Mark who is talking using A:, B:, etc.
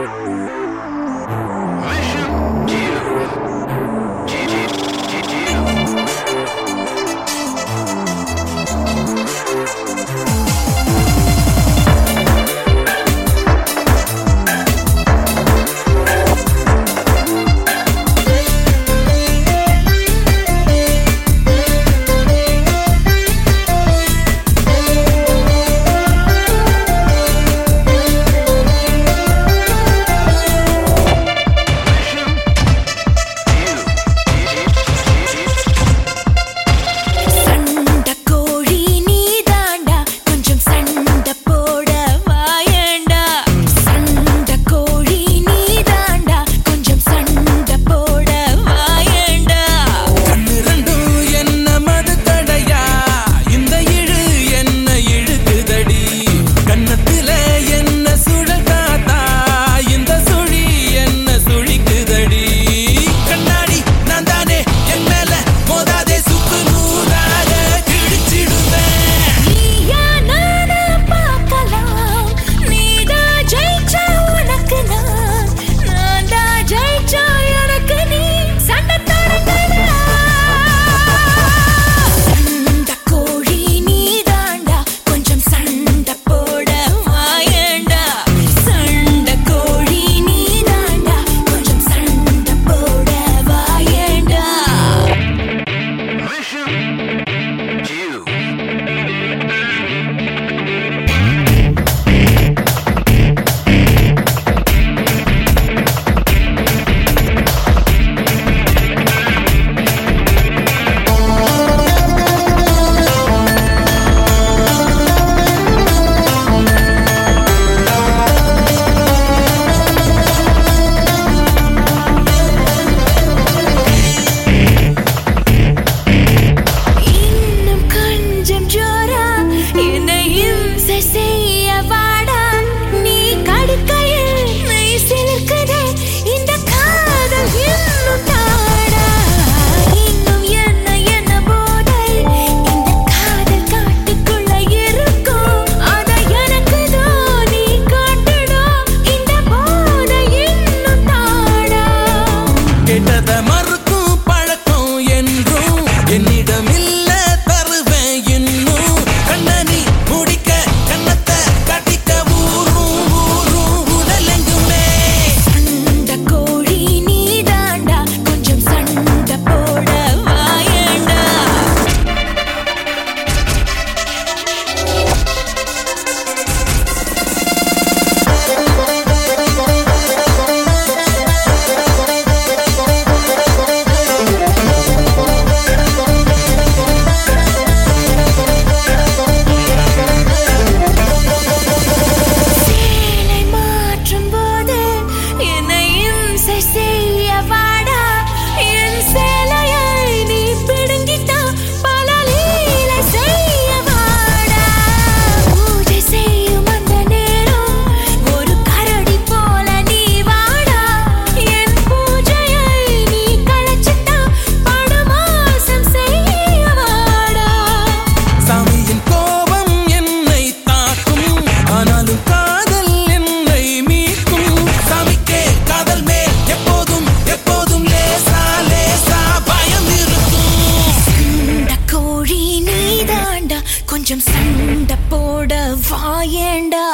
A: Lord.
B: பிரதமர்
A: போட வாயேண்டா.